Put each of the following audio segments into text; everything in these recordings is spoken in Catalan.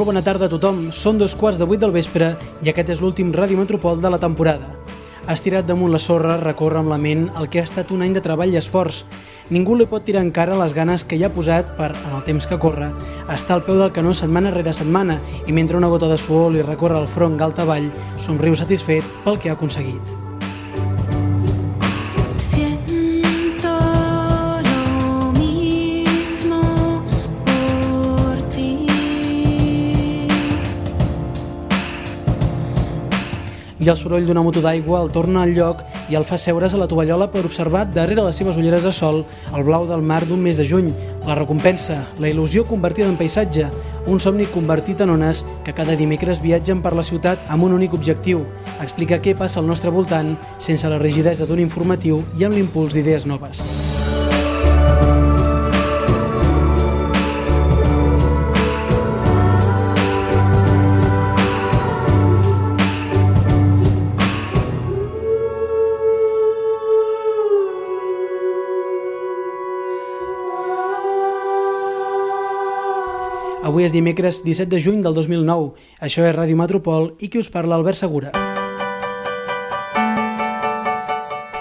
Molt bona tarda a tothom. Són dos quarts de vuit del vespre i aquest és l'últim Ràdio Metropol de la temporada. Estirat damunt la sorra, recorre amb la ment el que ha estat un any de treball i esforç. Ningú li pot tirar encara les ganes que hi ha posat per, en el temps que corre, estar al peu del canó setmana rere setmana i mentre una gota de suor li recorre el front galta avall, somriu satisfet pel que ha aconseguit. El soroll d'una moto d'aigua el torna al lloc i el fa seure's a la tovallola per observar darrere les seves ulleres de sol el blau del mar d'un mes de juny, la recompensa, la il·lusió convertida en paisatge, un somni convertit en ones que cada dimecres viatgen per la ciutat amb un únic objectiu, explicar què passa al nostre voltant sense la rigidesa d'un informatiu i amb l'impuls d'idees noves. Avui és dimecres 17 de juny del 2009. Això és Ràdio Metropol i qui us parla, Albert Segura.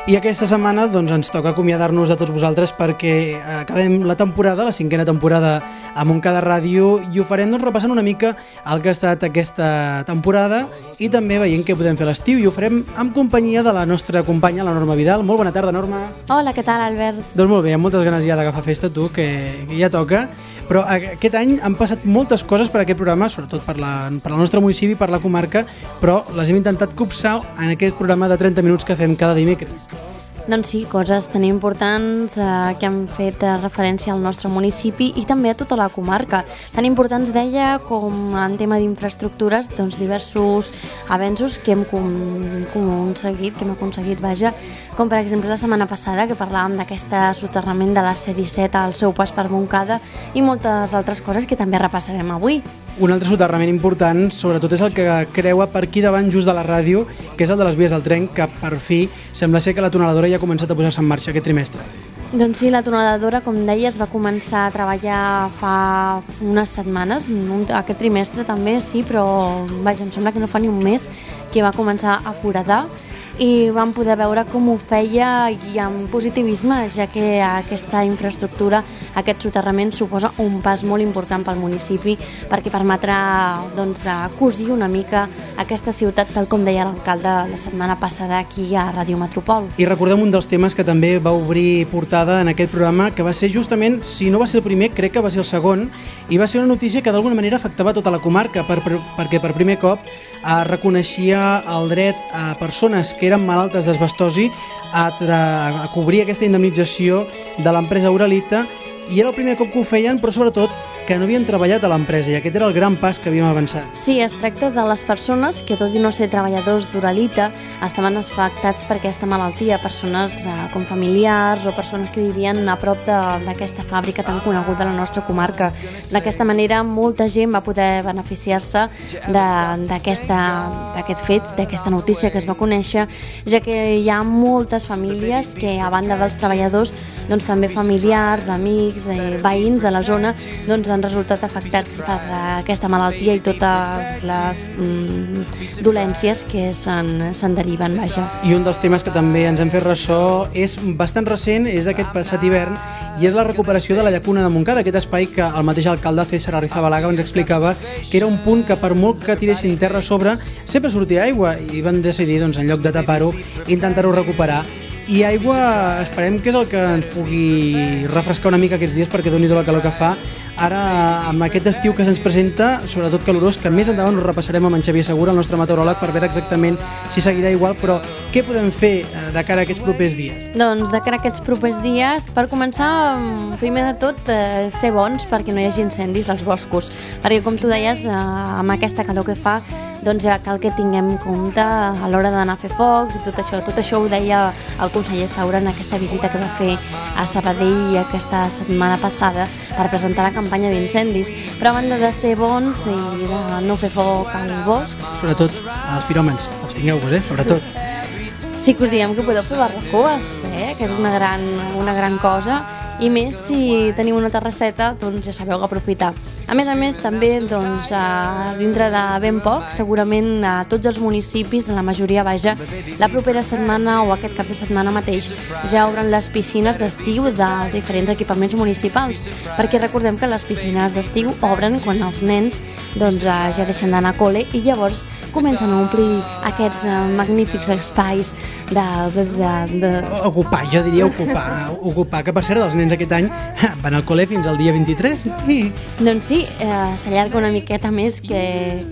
I aquesta setmana doncs, ens toca acomiadar-nos de tots vosaltres perquè acabem la temporada, la cinquena temporada a Montcada Ràdio i ho farem doncs, repassant una mica el que ha estat aquesta temporada i també veient què podem fer a l'estiu i ho farem amb companyia de la nostra companya, la Norma Vidal. Molt bona tarda, Norma. Hola, què tal, Albert? Doncs molt bé, amb moltes ganes ja d'agafar festa tu, que, que ja toca, però aquest any han passat moltes coses per aquest programa, sobretot per, la, per al nostre municipi, per la comarca, però les hem intentat copsar en aquest programa de 30 minuts que fem cada dimecres. Doncs sí, coses tan importants eh, que han fet eh, referència al nostre municipi i també a tota la comarca. Tan importants, deia, com en tema d'infraestructures, doncs diversos avenços que hem aconseguit, que hem aconseguit, vaja, com per exemple la setmana passada que parlàvem d'aquest soterrament de la C-17 al seu pas per Montcada i moltes altres coses que també repassarem avui. Un altre soterrament important, sobretot, és el que creua per aquí davant just de la ràdio, que és el de les vies del tren, que per fi sembla ser que la tuneladora ja ha començat a posar-se en marxa aquest trimestre. Doncs sí, la tuneladora, com deies, va començar a treballar fa unes setmanes, aquest trimestre també, sí, però vaja, em sembla que no fa ni un mes que va començar a foradar i vam poder veure com ho feia i amb positivisme, ja que aquesta infraestructura, aquest soterrament suposa un pas molt important pel municipi perquè permetrà doncs, cosir una mica aquesta ciutat, tal com deia l'alcalde la setmana passada aquí a Ràdio Metropol. I recordem un dels temes que també va obrir portada en aquest programa, que va ser justament, si no va ser el primer, crec que va ser el segon, i va ser una notícia que d'alguna manera afectava tota la comarca, per, per, perquè per primer cop eh, reconeixia el dret a persones que eren malaltes d'asbestosi a, a cobrir aquesta indemnització de l'empresa Uralita i era el primer cop que ho feien, però sobretot que no havien treballat a l'empresa i aquest era el gran pas que havíem avançat. Sí, es tracta de les persones que, tot i no ser treballadors d'Uralita, estaven afectats per aquesta malaltia, persones eh, com familiars o persones que vivien a prop d'aquesta fàbrica tan coneguda a la nostra comarca. D'aquesta manera, molta gent va poder beneficiar-se d'aquest fet, d'aquesta notícia que es va conèixer, ja que hi ha moltes famílies que, a banda dels treballadors, doncs, també familiars, amics, eh, veïns de la zona, doncs, han resultat afectats per eh, aquesta malaltia i totes les mm, dolències que se'n deriven, vaja. I un dels temes que també ens hem fet ressò és bastant recent, és d'aquest passat hivern, i és la recuperació de la llacuna de Montcada, aquest espai que el mateix alcalde César Arrizabalaga ens explicava que era un punt que per molt que tiressin terra a sobre sempre sortia aigua i van decidir, doncs, en lloc de tapar-ho, intentar-ho recuperar i aigua esperem que és el que ens pugui refrescar una mica aquests dies perquè doni la calor que fa ara amb aquest estiu que se'ns presenta sobretot calorós, que més endavant ho repassarem amb en Xavier Segura, el nostre meteoròleg per veure exactament si seguirà igual, però què podem fer eh, de cara a aquests propers dies? Doncs de cara a aquests propers dies, per començar, mm, primer de tot, eh, ser bons perquè no hi hagi incendis als boscos. Perquè, com tu deies, eh, amb aquesta calor que fa, doncs ja cal que tinguem en compte a l'hora d'anar a fer focs i tot això. Tot això ho deia el conseller Saura en aquesta visita que va fer a Sabadell aquesta setmana passada per presentar la campanya d'incendis. Però a banda de ser bons i de no fer foc al bosc, Sobretot els piròmens, abstingueu-vos, eh? Sobretot. Sí que us diem que podeu fer barbacoes, eh? que és una gran, una gran cosa, i més si teniu una terrasseta, doncs ja sabeu que aprofitar. A més a més, també, doncs, a, dintre de ben poc, segurament a tots els municipis, la majoria vaja, la propera setmana o aquest cap de setmana mateix ja obren les piscines d'estiu dels diferents equipaments municipals, perquè recordem que les piscines d'estiu obren quan els nens doncs, ja deixen d'anar a col·le i llavors comencen a omplir aquests eh, magnífics espais de, de, de, de, Ocupar, jo diria ocupar. ocupar, que per cert, els nens aquest any van al col·le fins al dia 23. I... Doncs sí, eh, s'allarga una miqueta més que,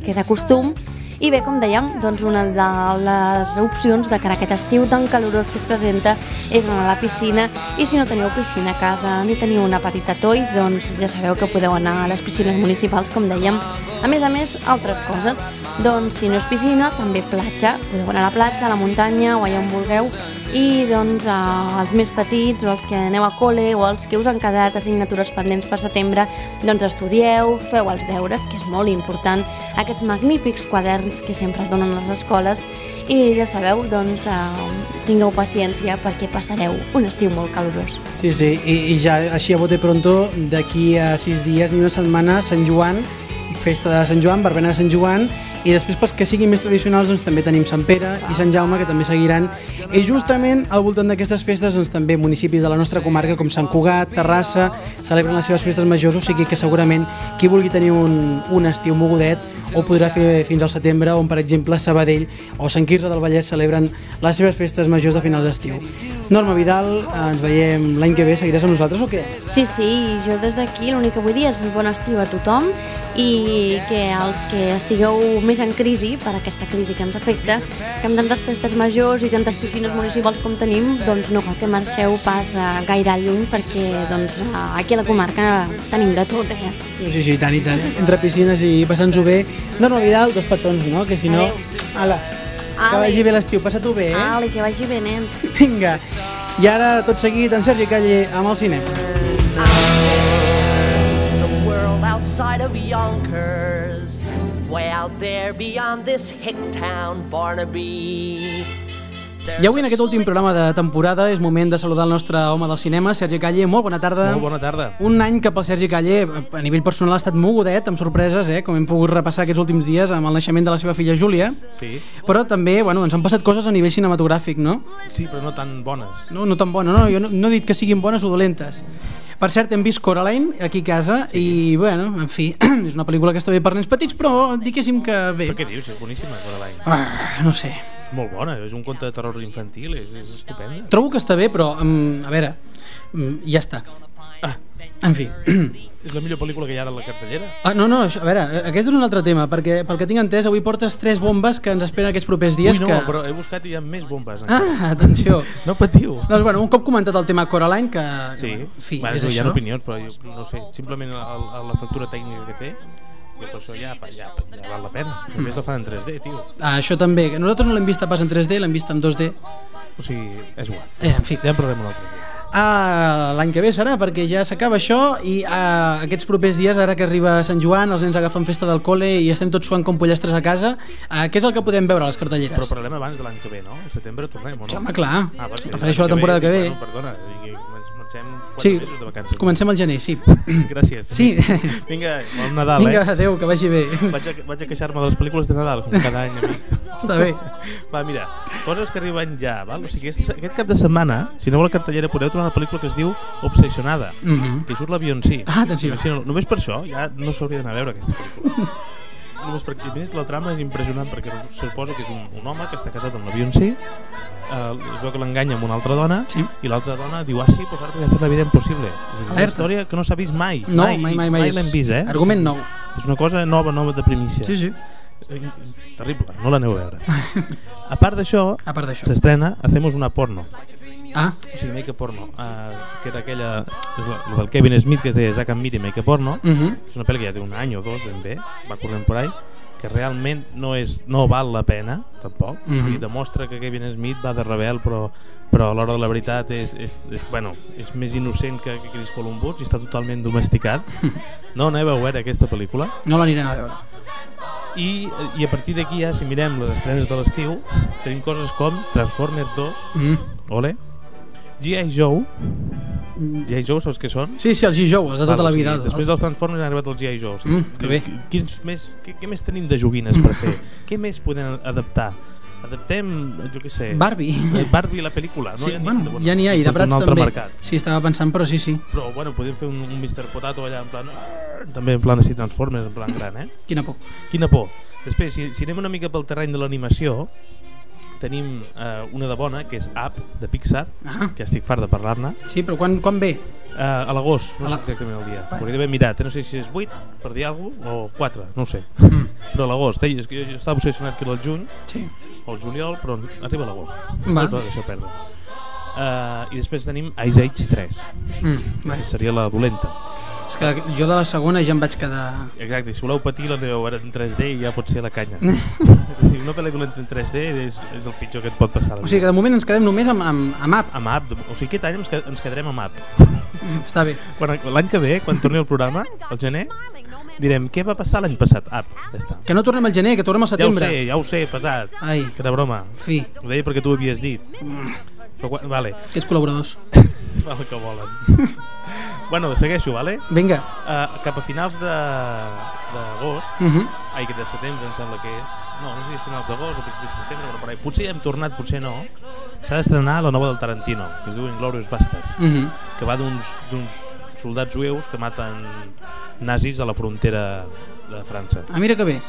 que de costum i bé, com dèiem, doncs una de les opcions de cara a aquest estiu tan calorós que es presenta és anar a la piscina i si no teniu piscina a casa ni teniu una petita toll, doncs ja sabeu que podeu anar a les piscines municipals, com dèiem. A més a més, altres coses. Doncs si no és piscina, també platja. Podeu anar a la platja, a la muntanya o allà on vulgueu i doncs eh, els més petits o els que aneu a col·le o els que us han quedat assignatures pendents per setembre doncs estudieu, feu els deures que és molt important, aquests magnífics quaderns que sempre donen les escoles i ja sabeu, doncs eh, tingueu paciència perquè passareu un estiu molt calorós. Sí, sí, i, i ja així a bote pronto, d'aquí a sis dies i una setmana, Sant Joan, festa de Sant Joan, verbena de Sant Joan, i després pels que siguin més tradicionals doncs, també tenim Sant Pere i Sant Jaume que també seguiran i justament al voltant d'aquestes festes doncs, també municipis de la nostra comarca com Sant Cugat, Terrassa celebren les seves festes majors o sigui que segurament qui vulgui tenir un, un estiu mogudet ho podrà fer fins al setembre on per exemple Sabadell o Sant Quirze del Vallès celebren les seves festes majors de finals d'estiu Norma Vidal, ens veiem l'any que ve seguiràs amb nosaltres o què? Sí, sí, jo des d'aquí l'únic que vull dir és bon estiu a tothom i que els que estigueu més en crisi per aquesta crisi que ens afecta, que amb tantes festes majors i tantes piscines municipals com tenim, doncs no cal que marxeu pas eh, gaire lluny perquè doncs, eh, aquí a la comarca tenim de tot, eh? Sí, sí, tant i tant. Entre piscines i passant-s'ho bé. Norma Vidal, dos petons, no? Que si no... Ala, que vagi bé l'estiu, passa-t'ho bé, eh? Ale, que vagi bé, nens. Vinga. I ara, tot seguit, en Sergi Calle amb el cinema. Outside of Yonkers, way out there beyond this hick town, Barnaby. I avui, en aquest últim programa de temporada, és moment de saludar el nostre home del cinema, Sergi Calle. Molt bona tarda. Molt bona tarda. Un any que pel Sergi Calle, a nivell personal, ha estat mogudet, amb sorpreses, eh? com hem pogut repassar aquests últims dies amb el naixement de la seva filla Júlia. Sí, Però també, bueno, ens han passat coses a nivell cinematogràfic, no? sí, però no tan bones. No, no tan bones, no, jo no, no he dit que siguin bones o dolentes. Per cert, hem vist Coraline aquí a casa sí. i, bueno, en fi, és una pel·lícula que està bé per nens petits, però diguéssim que bé. Però què dius? És boníssima, Coraline. Ah, no sé. Molt bona, és un conte de terror infantil, és, és estupenda. Trobo que està bé, però, um, a veure, um, ja està. Ah, En fi. és la millor pel·lícula que hi ha ara a la cartellera. Ah, no, no, això, a veure, aquest és un altre tema, perquè pel que tinc entès, avui portes tres bombes que ens esperen aquests propers dies. Ui, no, que... però he buscat i hi ha més bombes. encara. Ah, atenció. No patiu. Doncs bueno, un cop comentat el tema Coraline, que, Sí, fi, bueno, és hi ha això. opinions, però jo no sé, simplement el, el, la factura tècnica que té, jo per això ja, ja, ja val la pena. A més la fan en 3D, tio. Ah, això també, que nosaltres no l'hem vista pas en 3D, l'hem vista en 2D. O sigui, és igual. Eh, en fi. Ja en parlarem un altre dia. Ah, l'any que ve serà, perquè ja s'acaba això i ah, aquests propers dies, ara que arriba Sant Joan, els nens agafen festa del col·le i estem tots suant com pollastres a casa, ah, què és el que podem veure a les cartelleres? Però parlem abans de l'any que ve, no? Al setembre tornem, o no? Sí, home, clar. Ah, va, sí, Refereixo a la temporada que ve. Bueno, perdona, marxem quatre Sí, mesos de vacances. comencem al gener, sí. Gràcies. Sí. Vinga, bon Nadal, Vinga, eh? adeu, que vagi bé. Vaig a, vaig a queixar-me de les pel·lícules de Nadal, com cada any. Amic. Està bé. Va, mira, coses que arriben ja, val? O sigui, aquest, aquest cap de setmana, si no vol la cartellera, podeu trobar una pel·lícula que es diu Obsessionada, Mhm. que surt l'avió en si. Ah, atenció. Imagina, només per això ja no s'hauria d'anar a veure aquesta pel·lícula. només perquè, a més, la trama és impressionant perquè se suposa que és un, un home que està casat amb en si, eh, es veu que l'enganya amb una altra dona Sí. i l'altra dona diu, ah sí, pues ara voy a hacer la vida impossible. És una Alerta. història que no s'ha vist mai. No, mai, mai, mai. Mai l'hem vist, eh? Argument nou. És una cosa nova, nova de primícia. Sí, sí. Eh, Terrible, no l'aneu a veure. A part d'això. s'estrena Hacemos una porno. Ah, O sigui, Make a Porno, uh, que era aquella, és la, del Kevin Smith, que es deia Zack and Miri Make a Porno. uh -huh. És una pel·li que ja té un any o dos, ben bé, va corrent por ahí, que realment no, és, no val la pena, tampoc. O sigui, Mhm. demostra que Kevin Smith va de rebel, però, però a l'hora de la veritat és, és, és, bueno, és més innocent que, que Chris Columbus i està totalment domesticat. No aneu a veure aquesta pel·lícula. no l'anirem a veure. I, i a partir d'aquí ja, si mirem les estrenes de l'estiu, tenim coses com Transformers 2, Mm. ole, G.I. Joe, G.I. Joe, saps què són? Sí, sí, els G. Joe, els de tota Val, la vida. Després dels Transformers han arribat els G.I. Joe. Mm, que bé. Quins més, què, què més tenim de joguines per fer? què més podem adaptar? Adaptem, jo què sé... Barbie. Barbie, la pel·lícula. No? Sí, Hi ha ni- bueno, ja n'hi ha, i de altre també. mercat. Sí, estava pensant, però sí, sí. Però, bueno, podem fer un, un Mr. Potato allà en plan... També en plan així Transformers, en plan gran, eh? Quina por. Quina por. Després, si, si anem una mica pel terreny de l'animació, tenim eh, una de bona, que és Up, de Pixar, Ah, que estic fart de parlar-ne. sí, però quan, quan ve? Eh, a l'agost, no A sé la- exactament el dia. Bueno. Hauria d'haver mirat, eh? no sé si és 8, per dir alguna cosa, o 4, no sé. Mm, Però a l'agost, eh? és que jo, jo estava obsessionat que era el juny, sí. o el juliol, però arriba a l'agost. Va. No deixeu perdre. Uh, I després tenim Ice Age 3, Mm, que seria la dolenta. És que jo de la segona ja em vaig quedar... Exacte, si voleu patir l'aneu a veure en 3D i ja pot ser la canya. Una pel·li dolenta en 3D és, és el pitjor que et pot passar. la O sigui que de moment ens quedem només amb, amb, amb app. Amb app, o sigui, aquest any ens, ens quedarem amb app. Està bé. L'any que ve, quan torni el programa, al gener, direm, què va passar l'any passat? App, ja està. Que no tornem al gener, que tornem al Ja ho setembre. sé, ja ho sé, pesat. Ai, Que era broma. fi, Ho deia perquè tu ho havies dit. Però, quan- vale, aquests col·laboradors. el que volen. bueno, segueixo, vale? Vinga. Uh, cap a finals de d'agost, Uh -huh. ai, que de setembre em sembla que és, no, no sé si és finals d'agost o principis de setembre, però per ahí. potser ja hem tornat, potser no, s'ha d'estrenar la nova del Tarantino, que es diu Inglourious Basterds, Uh -huh. que va d'uns soldats jueus que maten nazis a la frontera de França. Ah, mira que bé.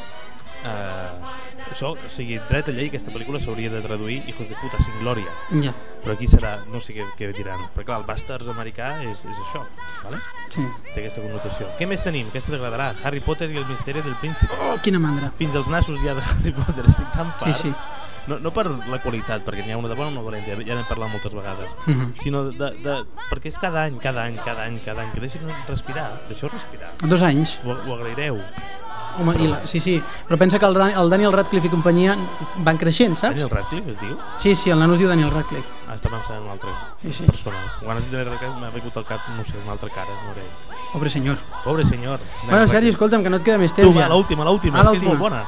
Uh, això, o sigui, dret a llei, aquesta pel·lícula s'hauria de traduir Hijos de puta sin glòria. Ja, Però aquí serà, no sé què, què diran. Però clar, el Bastards americà és, és això, ¿vale? sí. té aquesta connotació. Què més tenim? Aquesta t'agradarà. Harry Potter i el misteri del príncipe. Oh, quina mandra. Fins als nassos ja de Harry Potter, estic tan Sí, fart. sí. No, no per la qualitat, perquè n'hi ha una de bona i una de dolenta, ja n'hem parlat moltes vegades, Uh -huh. sinó de, de, perquè és cada any, cada any, cada any, cada any, que deixin respirar, deixeu respirar. Dos anys. Ho, ho agraireu. Home, i la, sí, sí. Però pensa que el, Dan- el Daniel Radcliffe i companyia van creixent, saps? Daniel Radcliffe es diu? Sí, sí, el nano es diu Daniel Radcliffe. Ah, està pensant en una altra Sí, sí. persona. Quan has dit Daniel Radcliffe m'ha vingut al cap, no sé, una altra cara, no era. Pobre senyor. Pobre senyor. Bueno, Sergi, escolta'm, que no et queda més temps Tu, va, ja. l'última, l'última, Ah, és que és molt bona.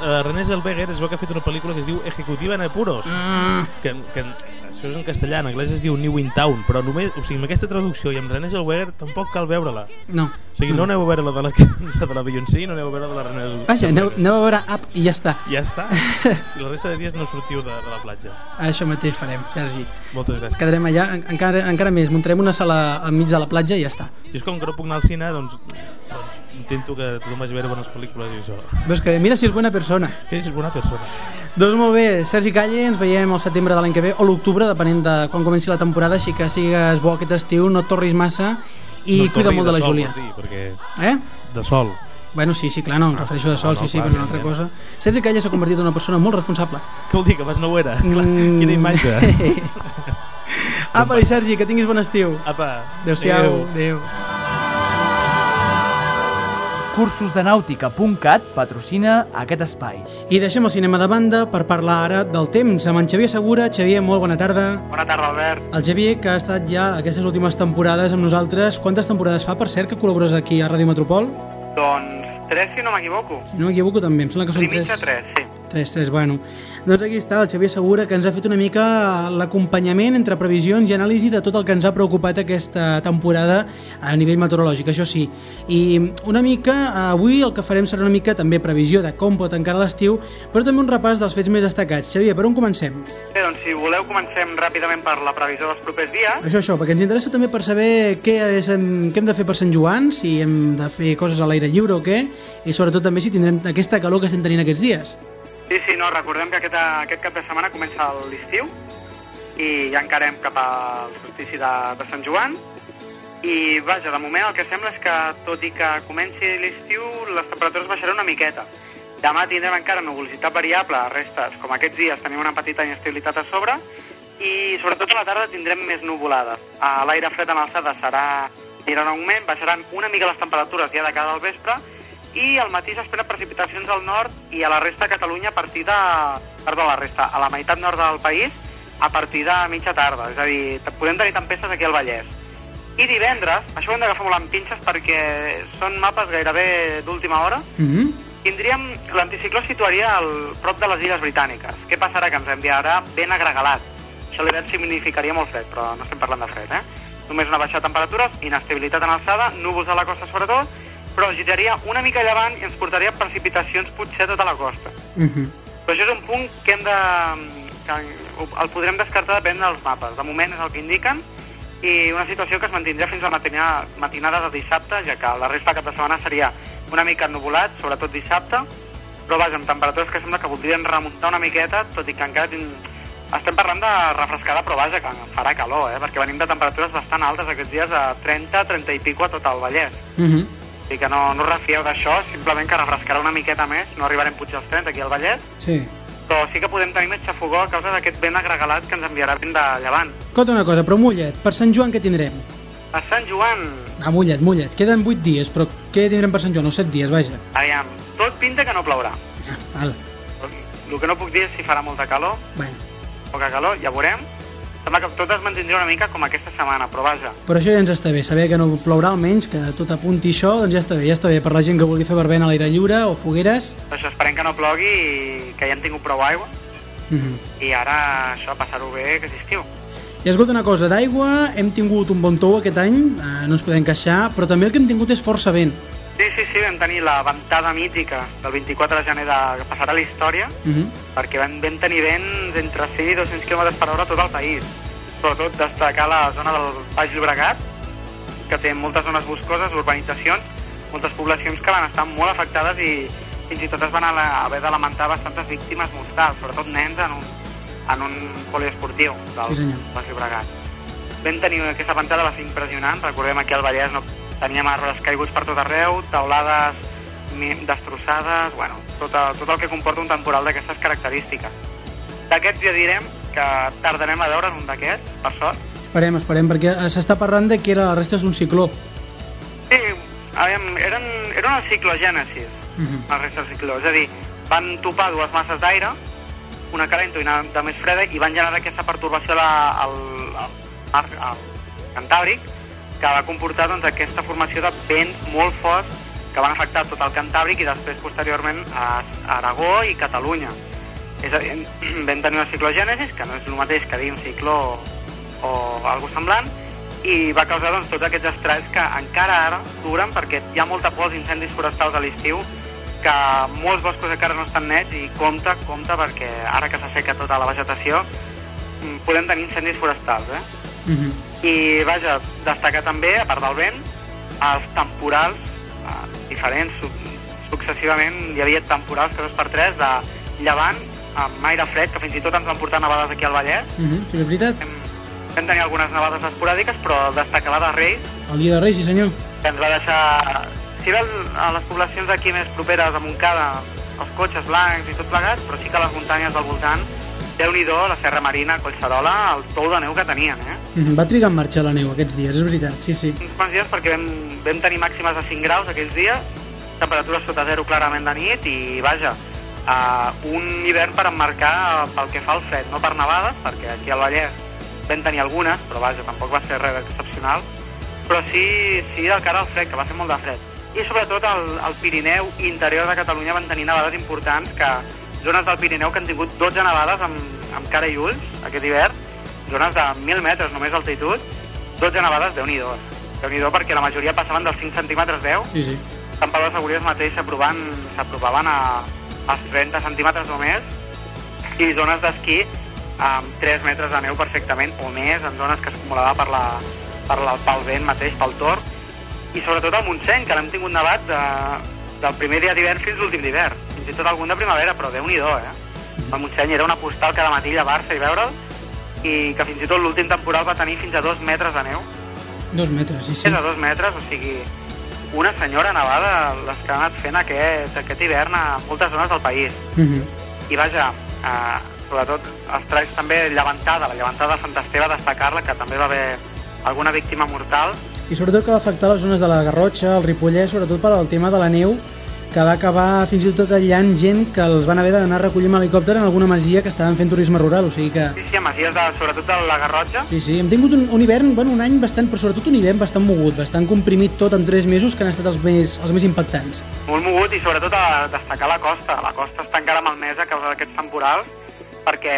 Uh, René Zellweger es veu que ha fet una pel·lícula que es diu Ejecutiva en apuros. Mm, Que, que això és en castellà, en anglès es diu New in Town, però només, o sigui, amb aquesta traducció i amb René Zellweger tampoc cal veure-la. no. O sigui, no aneu a veure la de la, la, de la Beyoncé no aneu a veure la de la René Zellweger. Vaja, aneu, aneu a veure app i ja està. Ja està. I la resta de dies no sortiu de, de la platja. Això mateix farem, Sergi. Moltes gràcies. quedarem allà, en- encara, encara més, muntarem una sala enmig de la platja i ja està. Jo és com que no puc anar al cine, doncs, doncs intento que tothom vagi a veure bones pel·lícules i això. Veus que mira si és bona persona. Que és bona persona. Doncs molt bé, Sergi Calle, ens veiem al setembre de l'any que ve o l'octubre, depenent de quan comenci la temporada, així que sigues bo aquest estiu, no torris massa i no cuida molt de la sol, Júlia. Dir, perquè Eh? de sol. Bueno, sí, sí, clar, no, em refereixo de sol, no, sí, sí, clar, però una altra evidentment. cosa. Sergi Calle s'ha convertit en una persona molt responsable. Què vol dir, que abans no ho era? Mm. Quina imatge. Apa, i Sergi, que tinguis bon estiu. Apa, Adéu-siau. Adéu. Cursosdenàutica.cat patrocina aquest espai. I deixem el cinema de banda per parlar ara del temps amb en Xavier Segura. Xavier, molt bona tarda. Bona tarda, Albert. El Xavier, que ha estat ja aquestes últimes temporades amb nosaltres. Quantes temporades fa, per cert, que col·labores aquí a Ràdio Metropol? Doncs tres, si no m'equivoco. Si no m'equivoco, també. Em sembla que són Tres tres, sí. Tres, tres, bueno. Doncs aquí està el Xavier Segura, que ens ha fet una mica l'acompanyament entre previsions i anàlisi de tot el que ens ha preocupat aquesta temporada a nivell meteorològic, això sí. I una mica, avui el que farem serà una mica també previsió de com pot encara l'estiu, però també un repàs dels fets més destacats. Xavier, per on comencem? Bé, doncs si voleu comencem ràpidament per la previsió dels propers dies. Això, això, perquè ens interessa també per saber què, és, què hem de fer per Sant Joan, si hem de fer coses a l'aire lliure o què, i sobretot també si tindrem aquesta calor que estem tenint aquests dies. Sí, sí, no, recordem que aquest, aquest cap de setmana comença l'estiu i ja encarem cap al solstici de, de Sant Joan i vaja, de moment el que sembla és que tot i que comenci l'estiu les temperatures baixaran una miqueta. Demà tindrem encara nuvolositat variable restes, com aquests dies tenim una petita inestabilitat a sobre i sobretot a la tarda tindrem més nuvolada. A L'aire fred en alçada serà anirà en augment, baixaran una mica les temperatures ja de cara al vespre i al matí s'espera precipitacions al nord i a la resta de Catalunya a partir de... Perdó, a la resta, a la meitat nord del país a partir de mitja tarda, és a dir, podem tenir tempestes aquí al Vallès. I divendres, això ho hem d'agafar molt amb pinces perquè són mapes gairebé d'última hora, Mm -hmm. tindríem... L'anticicló situaria al prop de les Illes Britàniques. Què passarà? Que ens enviarà vent agregalat. Això l'hivern significaria molt fred, però no estem parlant de fred, eh? només una baixada de temperatures, inestabilitat en alçada, núvols a la costa sobretot, però giraria una mica llevant i ens portaria precipitacions potser a tota la costa. Uh -huh. Però això és un punt que hem de... que el podrem descartar depèn dels mapes. De moment és el que indiquen i una situació que es mantindrà fins a matina, matinada de dissabte, ja que la resta de cap de setmana seria una mica ennuvolat, sobretot dissabte, però vaja, amb temperatures que sembla que voldrien remuntar una miqueta, tot i que encara tin... estem parlant de refrescada, però vaja, que farà calor, eh? perquè venim de temperatures bastant altes aquests dies, a 30, 30 i pico a tot el Vallès. Uh Així que no, no refieu d'això, simplement que refrescarà una miqueta més, no arribarem potser als 30 aquí al Vallès, Sí. però sí que podem tenir més xafogó a causa d'aquest vent agregalat que ens enviarà vent de llevant. Escolta una cosa, però Mollet, per Sant Joan què tindrem? A Sant Joan, A Mollet, Mollet. Queden 8 dies, però què tindrem per Sant Joan? O 7 dies, vaja. aviam, tot pinta que no plourà. Ah, val. El que no puc dir és si farà molta calor, Bueno. poca calor, ja veurem. Sembla que tot es mantindrà una mica com aquesta setmana, però vaja, Però això ja ens està bé, saber que no plourà almenys, que tot apunti això, doncs ja està bé, ja està bé per la gent que vulgui fer verbena a l'aire lliure o fogueres. això esperem que no plogui i que ja hem tingut prou aigua. Uh -huh. I ara això, passar-ho bé, que és estiu. I escolta una cosa, d'aigua hem tingut un bon tou aquest any, eh, no ens podem queixar, però també el que hem tingut és força vent. Sí, sí, sí, vam tenir la ventada mítica del 24 de gener de... que passarà a la història, Uh -huh. perquè vam, vam tenir vents entre 100 i 200 km per hora a tot el país. Sobretot destacar la zona del Baix Llobregat, que té moltes zones boscoses, urbanitzacions, moltes poblacions que van estar molt afectades i fins i tot es van haver de lamentar bastantes víctimes mortals, sobretot nens en un, en un poliesportiu del Sí, senyor. Baix Llobregat. Vam tenir aquesta ventada, va ser impressionant, recordem aquí al Vallès no, teníem arbres caiguts per tot arreu, taulades mi- destrossades, bueno, tot, el- tot el que comporta un temporal d'aquestes característiques. D'aquests ja direm que tardarem a veure'n un d'aquests, per sort. Esperem, esperem, perquè eh, s'està parlant de que era la resta és un cicló. Sí, aviam, eren, era una ciclogènesis, Uh -huh. el resta del cicló, és a dir, van topar dues masses d'aire, una calenta i una de més freda, i van generar aquesta pertorbació a la, al, al, mar, al Cantàbric, que va comportar doncs, aquesta formació de vents molt forts que van afectar tot el Cantàbric i després, posteriorment, a Aragó i Catalunya. És a dir, vam tenir una ciclogènesis, que no és el mateix que dir un cicló o algo semblant, i va causar doncs, tots aquests estralls que encara ara duren perquè hi ha molta por als incendis forestals a l'estiu que molts boscos encara no estan nets i compte, compte, perquè ara que s'asseca tota la vegetació mm, podem tenir incendis forestals, eh? Uh -huh. I, vaja, destacar també, a part del vent, els temporals eh, diferents. Su successivament hi havia temporals que dos per tres de llevant amb aire fred, que fins i tot ens van portar nevades aquí al Vallès. Uh -huh. Sí, que és veritat. Vam, vam tenir algunes nevades esporàdiques, però destacar la de Reis, El dia de Reis, sí senyor. que ens va deixar... Si el- a les poblacions d'aquí més properes a Montcada, els cotxes blancs i tot plegat, però sí que les muntanyes del voltant, déu nhi la Serra Marina, Collserola, el tou de neu que tenien, eh? -huh. Va trigar en marxar la neu aquests dies, és veritat, sí, sí. uns quants dies perquè vam, vam tenir màximes de 5 graus aquells dies, temperatures sota zero clarament de nit i vaja, uh, un hivern per emmarcar pel que fa al fred, no per nevades, perquè aquí al Vallès vam tenir algunes, però vaja, tampoc va ser res excepcional, però sí, sí del cara al fred, que va ser molt de fred. I sobretot al, al Pirineu interior de Catalunya van tenir nevades importants que zones del Pirineu que han tingut 12 nevades amb, amb cara i ulls aquest hivern, zones de 1.000 metres només d'altitud, 12 nevades, déu nhi déu nhi perquè la majoria passaven dels 5 centímetres 10. Sí, sí. Sant Pau de Segúries mateix s'aprovaven a, als 30 centímetres o més. I zones d'esquí amb 3 metres de neu perfectament o més en zones que s'acumulava per, la, per la, pel vent mateix, pel tor i sobretot al Montseny, que l'hem tingut nevat de, del primer dia d'hivern fins l'últim d'hivern fins i tot algun de primavera, però déu nhi eh? El Montseny era una postal cada matí llevar-se i veure'l i que fins i tot l'últim temporal va tenir fins a 2 metres de neu Dos metres, sí, sí. és a dos metres, o sigui, una senyora nevada les que ha anat fent aquest, aquest hivern a moltes zones del país. Uh -huh. I vaja, eh, sobretot els tralls també llevantada, la llevantada de Sant Esteve, destacar-la, que també va haver alguna víctima mortal. I sobretot que va afectar les zones de la Garrotxa, el Ripollès, sobretot per al tema de la neu, que va acabar fins i tot aïllant gent que els van haver d'anar a recollir amb helicòpter en alguna masia que estaven fent turisme rural, o sigui que... Sí, sí, a masies, de, sobretot de la Garrotxa. Sí, sí, hem tingut un, un hivern, bueno, un any bastant, però sobretot un hivern bastant mogut, bastant comprimit tot en tres mesos, que han estat els més, els més impactants. molt mogut i sobretot a destacar la costa. La costa està encara malmesa a causa d'aquests temporals perquè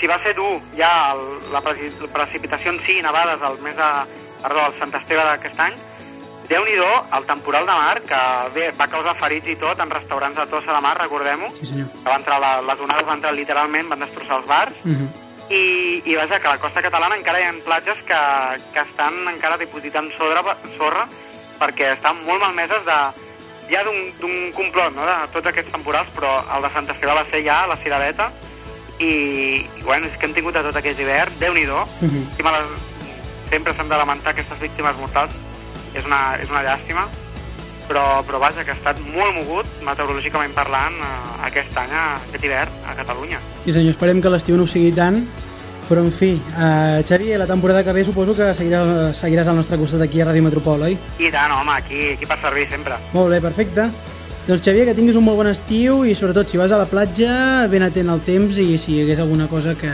si va ser dur ja el, la, preci, la precipitació en si, nevades al mes de, perdó, el Sant Esteve d'aquest any, déu nhi el temporal de mar, que bé, va causar ferits i tot en restaurants de Tossa de Mar, recordem-ho, Sí, senyor. que va entrar la, les onades van entrar literalment, van destrossar els bars, Mhm. i, i vaja, que a la costa catalana encara hi ha platges que, que estan encara dipositant sorra, sorra perquè estan molt malmeses de, ja d'un complot, no?, de tots aquests temporals, però el de Sant Esteve va ser ja la ciradeta, i, i bueno, és que hem tingut de tot aquest hivern, déu nhi. Llàstima les- sempre s'han de lamentar aquestes víctimes mortals, és una, és una llàstima, però, però vaja, que ha estat molt mogut, meteorològicament parlant, eh, aquest any, eh, aquest hivern, a Catalunya. Sí senyor, esperem que l'estiu no ho sigui tant, però en fi, uh, Xavi, la temporada que ve suposo que seguiràs, seguiràs al nostre costat aquí a Ràdio Metropol, oi? I tant, home, aquí, aquí per servir sempre. Molt bé, perfecte. Doncs Xavier, que tinguis un molt bon estiu i sobretot si vas a la platja, ben atent al temps i si hi hagués alguna cosa que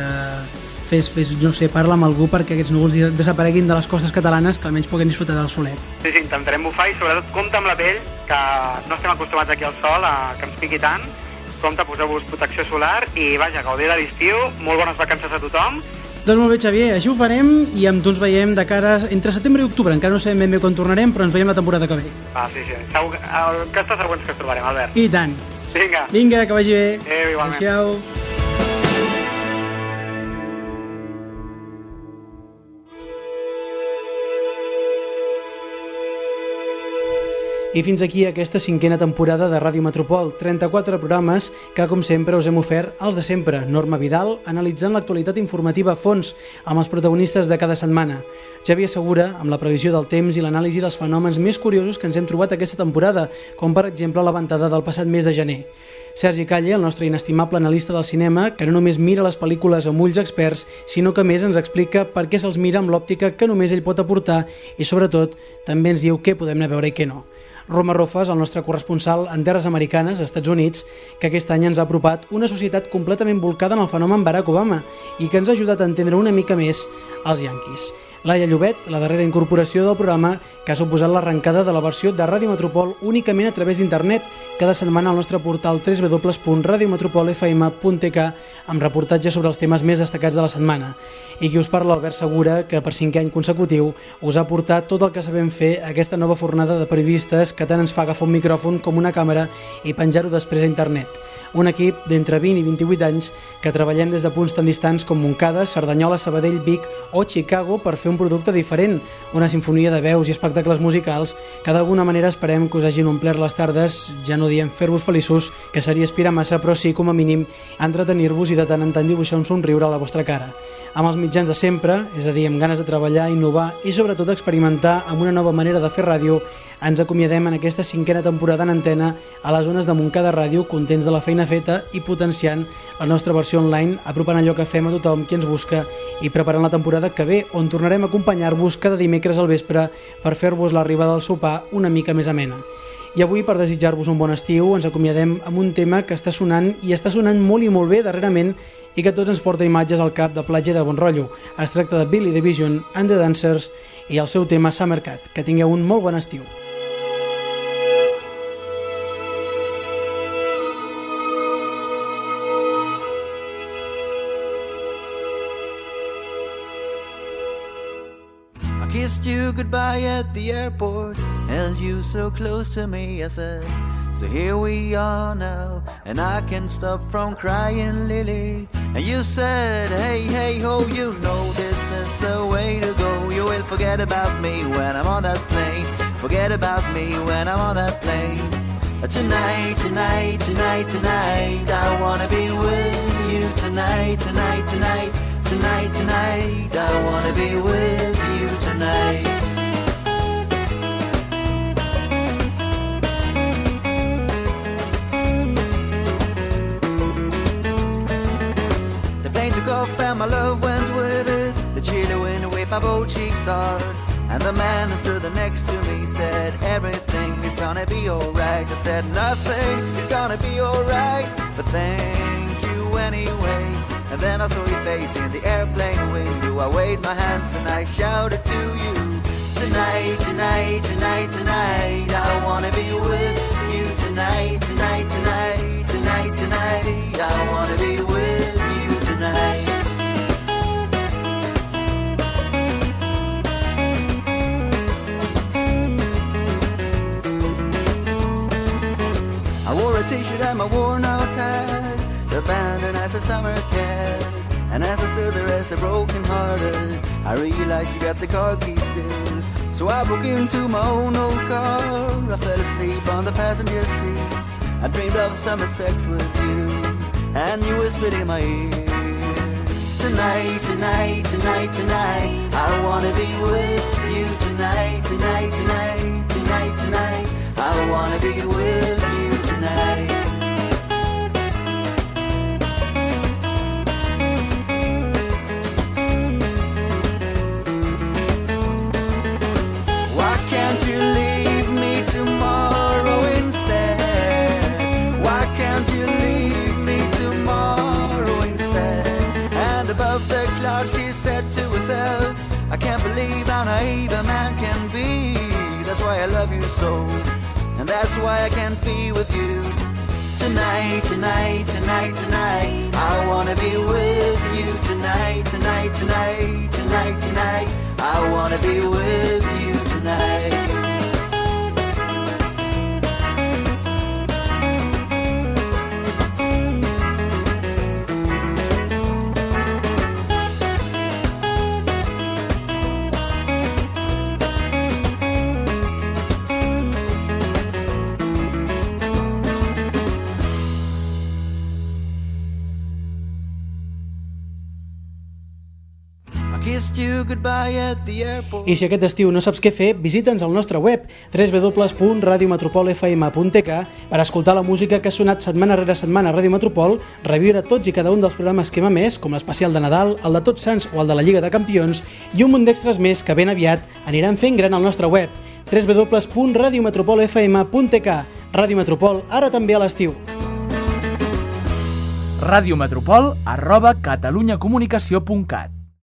fes, fes no sé, parla amb algú perquè aquests núvols desapareguin de les costes catalanes que almenys puguem disfrutar del solet. Sí, sí, intentarem bufar i sobretot compta amb la pell, que no estem acostumats aquí al sol a que ens piqui tant. Compte, poseu-vos protecció solar i vaja, gaudir de l'estiu, molt bones vacances a tothom. Doncs molt bé, Xavier, així ho farem i amb tu ens veiem de cara entre setembre i octubre. Encara no sabem ben bé quan tornarem, però ens veiem la temporada que ve. Ah, sí, sí, segur que, que estàs següents que ens trobarem, Albert. I tant. Vinga, Vinga, que vagi bé. Adéu, igualment. Adéu. I fins aquí aquesta cinquena temporada de Ràdio Metropol, 34 programes que, com sempre, us hem ofert els de sempre. Norma Vidal, analitzant l'actualitat informativa a fons amb els protagonistes de cada setmana. Xavier Segura, amb la previsió del temps i l'anàlisi dels fenòmens més curiosos que ens hem trobat aquesta temporada, com per exemple la ventada del passat mes de gener. Sergi Calle, el nostre inestimable analista del cinema, que no només mira les pel·lícules amb ulls experts, sinó que més ens explica per què se'ls mira amb l'òptica que només ell pot aportar i, sobretot, també ens diu què podem anar a veure i què no. Roma Rofes, el nostre corresponsal en terres americanes, Estats Units, que aquest any ens ha apropat una societat completament volcada en el fenomen Barack Obama i que ens ha ajudat a entendre una mica més els yanquis. Laia Llobet, la darrera incorporació del programa, que ha suposat l'arrencada de la versió de Ràdio Metropol únicament a través d'internet, cada setmana al nostre portal www.radiometropolfm.tk amb reportatges sobre els temes més destacats de la setmana. I qui us parla, Albert Segura, que per cinquè any consecutiu us ha portat tot el que sabem fer aquesta nova fornada de periodistes que tant ens fa agafar un micròfon com una càmera i penjar-ho després a internet un equip d'entre 20 i 28 anys que treballem des de punts tan distants com Montcada, Cerdanyola, Sabadell, Vic o Chicago per fer un producte diferent, una sinfonia de veus i espectacles musicals que d'alguna manera esperem que us hagin omplert les tardes, ja no diem fer-vos feliços, que seria aspirar massa, però sí, com a mínim, entretenir-vos i de tant en tant dibuixar un somriure a la vostra cara. Amb els mitjans de sempre, és a dir, amb ganes de treballar, innovar i sobretot experimentar amb una nova manera de fer ràdio, ens acomiadem en aquesta cinquena temporada en antena a les zones de Montcada Ràdio, contents de la feina feta i potenciant la nostra versió online, apropant allò que fem a tothom qui ens busca i preparant la temporada que ve, on tornarem a acompanyar-vos cada dimecres al vespre per fer-vos l'arribada del sopar una mica més amena. I avui, per desitjar-vos un bon estiu, ens acomiadem amb un tema que està sonant i està sonant molt i molt bé darrerament i que tots ens porta imatges al cap de platja de bon rotllo. Es tracta de Billy Division and the Dancers i el seu tema Summer Cat. Que tingueu un molt bon estiu. Kissed you goodbye at the airport, held you so close to me. I said, So here we are now, and I can't stop from crying, Lily. And you said, Hey, hey, ho, you know this is the way to go. You will forget about me when I'm on that plane. Forget about me when I'm on that plane. Uh, tonight, tonight, tonight, tonight, I wanna be with you tonight, tonight, tonight, tonight, tonight, I wanna be with you tonight. The plane took off and my love went with it. The chilly wind whipped my both cheeks hard. And the man who stood next to me said, Everything is gonna be alright. I said, Nothing is gonna be alright. And then I saw your face in the airplane window. I waved my hands and I shouted to you. Tonight, tonight, tonight, tonight, I wanna be with you. Tonight, tonight, tonight, tonight, tonight, I wanna be with you tonight. I wore a t-shirt and my worn out tie abandoned as a summer cat. And as I stood there as a broken hearted, I realized you got the car keys still. So I broke into my own old car. I fell asleep on the passenger seat. I dreamed of summer sex with you, and you whispered in my ear. Tonight, tonight, tonight, tonight, I wanna be with you tonight, tonight, tonight, tonight, tonight. I wanna be with you why I can't be with you. Tonight, tonight, tonight, tonight, I wanna be with you tonight, tonight, tonight, tonight, tonight. I wanna be with you tonight. I si aquest estiu no saps què fer, visita'ns al nostre web www.radiometropol.fm.tk per escoltar la música que ha sonat setmana rere setmana a Ràdio Metropol, reviure tots i cada un dels programes que hem emès, com l'especial de Nadal, el de Tots Sants o el de la Lliga de Campions, i un munt d'extras més que ben aviat aniran fent gran al nostre web www.radiometropolfm.tk Ràdio Metropol, ara també a l'estiu. radiometropol arroba catalunyacomunicació.cat